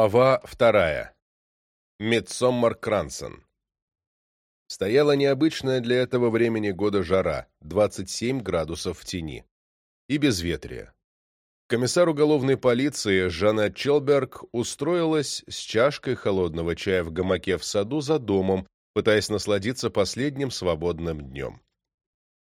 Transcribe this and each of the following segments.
Глава вторая. Мидсоммар Крансон. Стояла необычная для этого времени года жара, 27 градусов в тени. И безветрие. Комиссар уголовной полиции Жанна Челберг устроилась с чашкой холодного чая в гамаке в саду за домом, пытаясь насладиться последним свободным днем.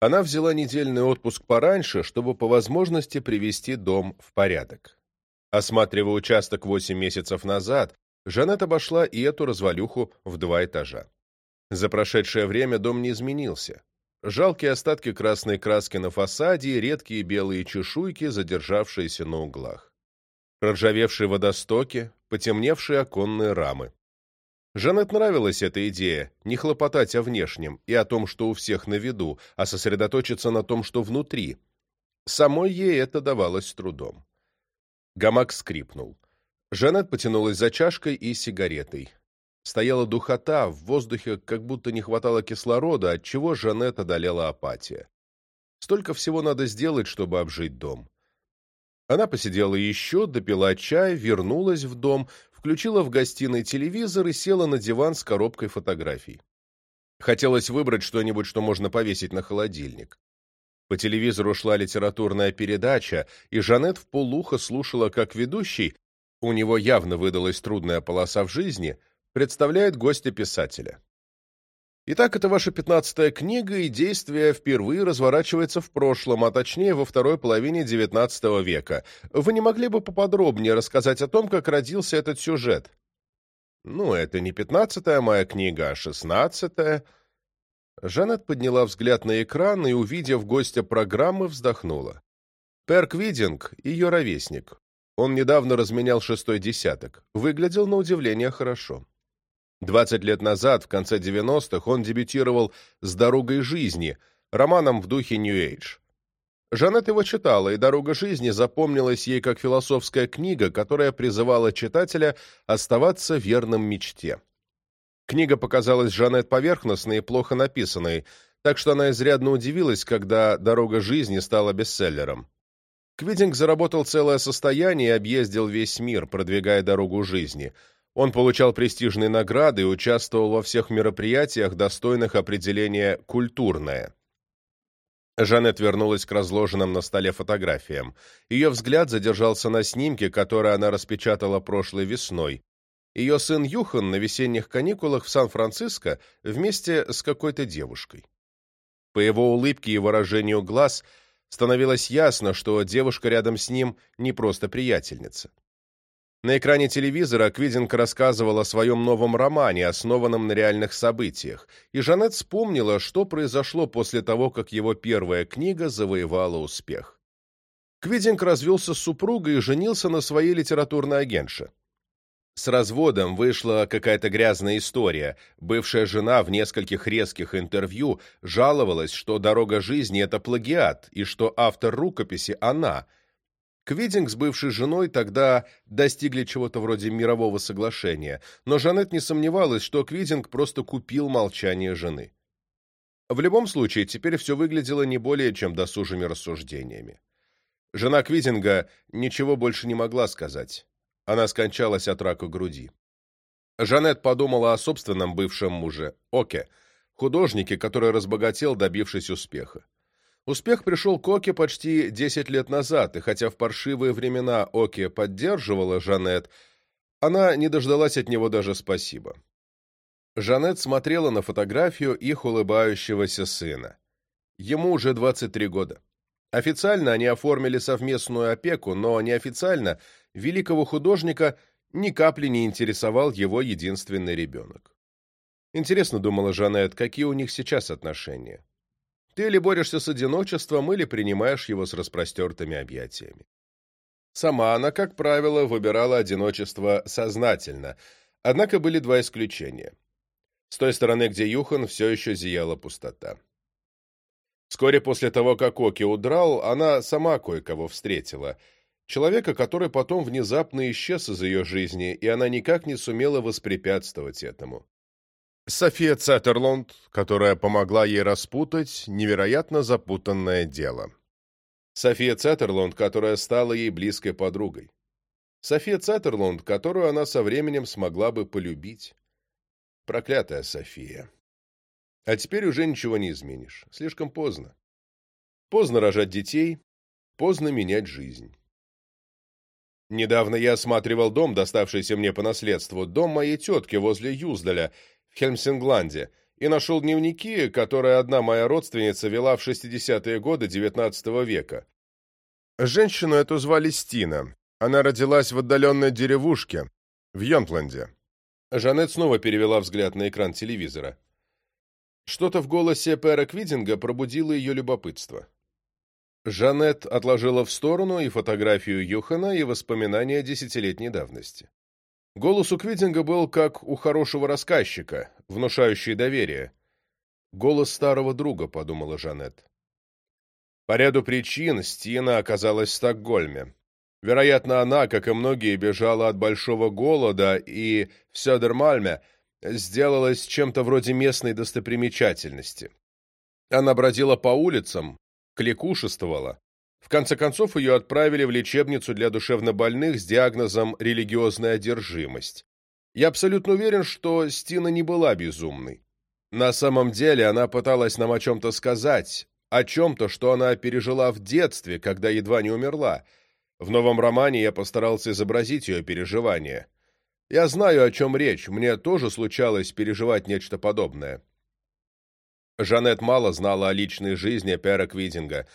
Она взяла недельный отпуск пораньше, чтобы по возможности привести дом в порядок. Осматривая участок восемь месяцев назад, Жанет обошла и эту развалюху в два этажа. За прошедшее время дом не изменился. Жалкие остатки красной краски на фасаде и редкие белые чешуйки, задержавшиеся на углах. Проржавевшие водостоки, потемневшие оконные рамы. Жанет нравилась эта идея – не хлопотать о внешнем и о том, что у всех на виду, а сосредоточиться на том, что внутри. Самой ей это давалось с трудом. Гамак скрипнул. Жанет потянулась за чашкой и сигаретой. Стояла духота, в воздухе как будто не хватало кислорода, от чего Жанет одолела апатия. Столько всего надо сделать, чтобы обжить дом. Она посидела еще, допила чай, вернулась в дом, включила в гостиной телевизор и села на диван с коробкой фотографий. Хотелось выбрать что-нибудь, что можно повесить на холодильник. По телевизору шла литературная передача, и Жанет вполуха слушала, как ведущий, у него явно выдалась трудная полоса в жизни, представляет гостя писателя. Итак, это ваша пятнадцатая книга, и действие впервые разворачивается в прошлом, а точнее во второй половине XIX века. Вы не могли бы поподробнее рассказать о том, как родился этот сюжет? Ну, это не пятнадцатая моя книга, а шестнадцатая. Жанет подняла взгляд на экран и, увидев гостя программы, вздохнула. Перк Видинг — ее ровесник. Он недавно разменял шестой десяток. Выглядел на удивление хорошо. 20 лет назад, в конце 90-х, он дебютировал с «Дорогой жизни», романом в духе «Нью-Эйдж». Жанет его читала, и «Дорога жизни» запомнилась ей как философская книга, которая призывала читателя оставаться верным мечте. Книга показалась Жанет поверхностной и плохо написанной, так что она изрядно удивилась, когда «Дорога жизни» стала бестселлером. Квитинг заработал целое состояние и объездил весь мир, продвигая «Дорогу жизни». Он получал престижные награды и участвовал во всех мероприятиях, достойных определения «культурное». Жанет вернулась к разложенным на столе фотографиям. Ее взгляд задержался на снимке, который она распечатала прошлой весной, ее сын Юхан на весенних каникулах в Сан-Франциско вместе с какой-то девушкой. По его улыбке и выражению глаз становилось ясно, что девушка рядом с ним не просто приятельница. На экране телевизора Квидинг рассказывал о своем новом романе, основанном на реальных событиях, и Жанет вспомнила, что произошло после того, как его первая книга завоевала успех. Квидинг развелся с супругой и женился на своей литературной агентше. С разводом вышла какая-то грязная история. Бывшая жена в нескольких резких интервью жаловалась, что «Дорога жизни» — это плагиат, и что автор рукописи — она. Квидинг с бывшей женой тогда достигли чего-то вроде мирового соглашения, но Жанет не сомневалась, что Квидинг просто купил молчание жены. В любом случае, теперь все выглядело не более чем досужими рассуждениями. Жена Квидинга ничего больше не могла сказать. Она скончалась от рака груди. Жанет подумала о собственном бывшем муже, Оке, художнике, который разбогател, добившись успеха. Успех пришел к Оке почти 10 лет назад, и хотя в паршивые времена Оке поддерживала Жанет, она не дождалась от него даже спасибо. Жанет смотрела на фотографию их улыбающегося сына. Ему уже 23 года. Официально они оформили совместную опеку, но неофициально великого художника ни капли не интересовал его единственный ребенок. Интересно, думала Жанет, какие у них сейчас отношения. Ты или борешься с одиночеством, или принимаешь его с распростертыми объятиями. Сама она, как правило, выбирала одиночество сознательно, однако были два исключения. С той стороны, где Юхан, все еще зияла пустота. Вскоре после того, как Оки удрал, она сама кое-кого встретила — Человека, который потом внезапно исчез из ее жизни, и она никак не сумела воспрепятствовать этому. София Цеттерлонд, которая помогла ей распутать невероятно запутанное дело. София Цеттерлонд, которая стала ей близкой подругой. София Цеттерлонд, которую она со временем смогла бы полюбить. Проклятая София. А теперь уже ничего не изменишь. Слишком поздно. Поздно рожать детей, поздно менять жизнь. Недавно я осматривал дом, доставшийся мне по наследству, дом моей тетки возле Юздаля в Хельмсингланде, и нашел дневники, которые одна моя родственница вела в 60-е годы XIX века. Женщину эту звали Стина. Она родилась в отдаленной деревушке, в Йонтланде. Жанет снова перевела взгляд на экран телевизора. Что-то в голосе Пэра Квидинга пробудило ее любопытство. Жанет отложила в сторону и фотографию Юхана, и воспоминания десятилетней давности. Голос у Квитинга был как у хорошего рассказчика, внушающий доверие. «Голос старого друга», — подумала Жанет. По ряду причин Стина оказалась в Стокгольме. Вероятно, она, как и многие, бежала от большого голода и в Сёдермальме сделалась чем-то вроде местной достопримечательности. Она бродила по улицам, клекушествовала. В конце концов, ее отправили в лечебницу для душевнобольных с диагнозом «религиозная одержимость». Я абсолютно уверен, что Стина не была безумной. На самом деле она пыталась нам о чем-то сказать, о чем-то, что она пережила в детстве, когда едва не умерла. В новом романе я постарался изобразить ее переживания. Я знаю, о чем речь, мне тоже случалось переживать нечто подобное. Жанет мало знала о личной жизни Пера Квидинга.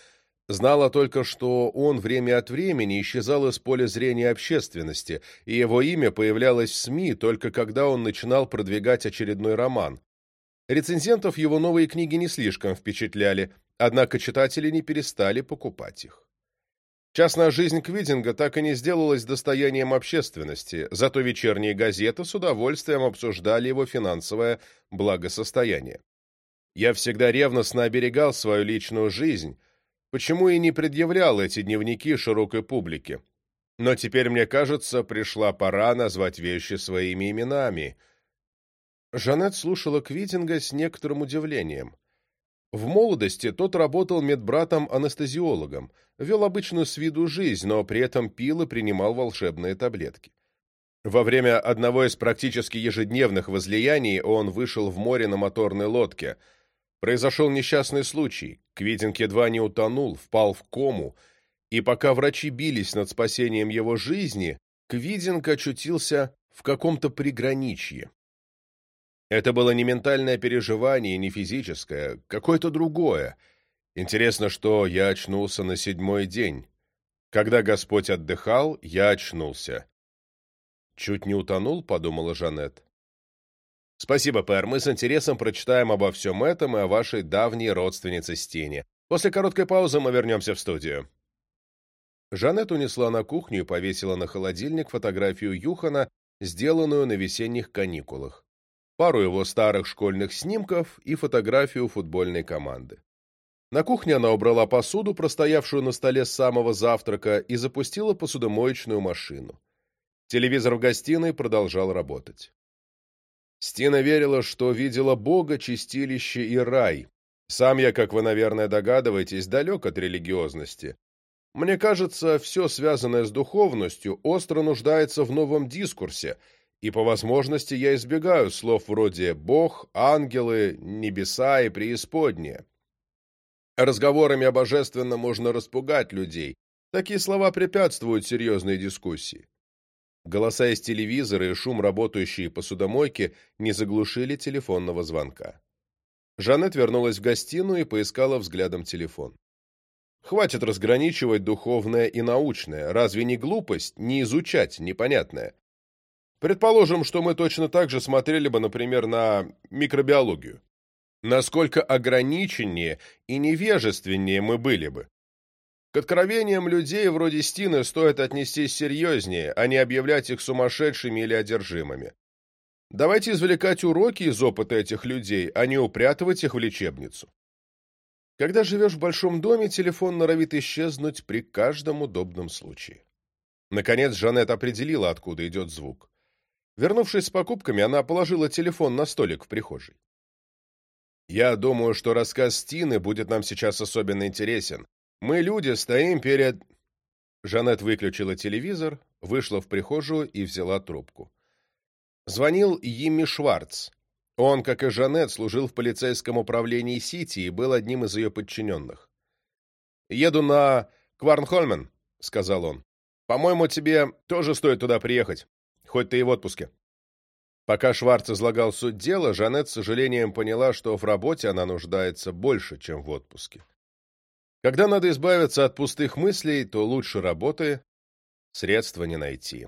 Знала только, что он время от времени исчезал из поля зрения общественности, и его имя появлялось в СМИ только когда он начинал продвигать очередной роман. Рецензентов его новые книги не слишком впечатляли, однако читатели не перестали покупать их. Частная жизнь Квидинга так и не сделалась достоянием общественности, зато вечерние газеты с удовольствием обсуждали его финансовое благосостояние. Я всегда ревностно оберегал свою личную жизнь, почему и не предъявлял эти дневники широкой публике. Но теперь, мне кажется, пришла пора назвать вещи своими именами. Жанет слушала Квитинга с некоторым удивлением. В молодости тот работал медбратом-анестезиологом, вел обычную с виду жизнь, но при этом пил и принимал волшебные таблетки. Во время одного из практически ежедневных возлияний он вышел в море на моторной лодке – Произошел несчастный случай. Квитинг едва не утонул, впал в кому, и пока врачи бились над спасением его жизни, Квидинг очутился в каком-то приграничье. Это было не ментальное переживание, не физическое, какое-то другое. Интересно, что я очнулся на седьмой день. Когда Господь отдыхал, я очнулся. «Чуть не утонул», — подумала Жанет. Спасибо, Пэр. Мы с интересом прочитаем обо всем этом и о вашей давней родственнице Стине. После короткой паузы мы вернемся в студию. Жанет унесла на кухню и повесила на холодильник фотографию Юхана, сделанную на весенних каникулах, пару его старых школьных снимков и фотографию футбольной команды. На кухне она убрала посуду, простоявшую на столе с самого завтрака, и запустила посудомоечную машину. Телевизор в гостиной продолжал работать. Стина верила, что видела Бога, чистилище и рай. Сам я, как вы, наверное, догадываетесь, далек от религиозности. Мне кажется, все связанное с духовностью остро нуждается в новом дискурсе, и по возможности я избегаю слов вроде «бог», «ангелы», «небеса» и «преисподнее». Разговорами о божественном можно распугать людей. Такие слова препятствуют серьезной дискуссии. Голоса из телевизора и шум работающей посудомойки не заглушили телефонного звонка. Жанет вернулась в гостиную и поискала взглядом телефон. Хватит разграничивать духовное и научное. Разве не глупость не изучать непонятное? Предположим, что мы точно так же смотрели бы, например, на микробиологию. Насколько ограниченнее и невежественнее мы были бы. К откровениям людей вроде Стины стоит отнестись серьезнее, а не объявлять их сумасшедшими или одержимыми. Давайте извлекать уроки из опыта этих людей, а не упрятывать их в лечебницу. Когда живешь в большом доме, телефон норовит исчезнуть при каждом удобном случае. Наконец Жанет определила, откуда идет звук. Вернувшись с покупками, она положила телефон на столик в прихожей. «Я думаю, что рассказ Стины будет нам сейчас особенно интересен, «Мы люди, стоим перед...» Жанет выключила телевизор, вышла в прихожую и взяла трубку. Звонил Йимми Шварц. Он, как и Жанет, служил в полицейском управлении Сити и был одним из ее подчиненных. «Еду на Кварнхольмен», — сказал он. «По-моему, тебе тоже стоит туда приехать, хоть ты и в отпуске». Пока Шварц излагал суть дела, Жанет с сожалением поняла, что в работе она нуждается больше, чем в отпуске. Когда надо избавиться от пустых мыслей, то лучше работы средства не найти.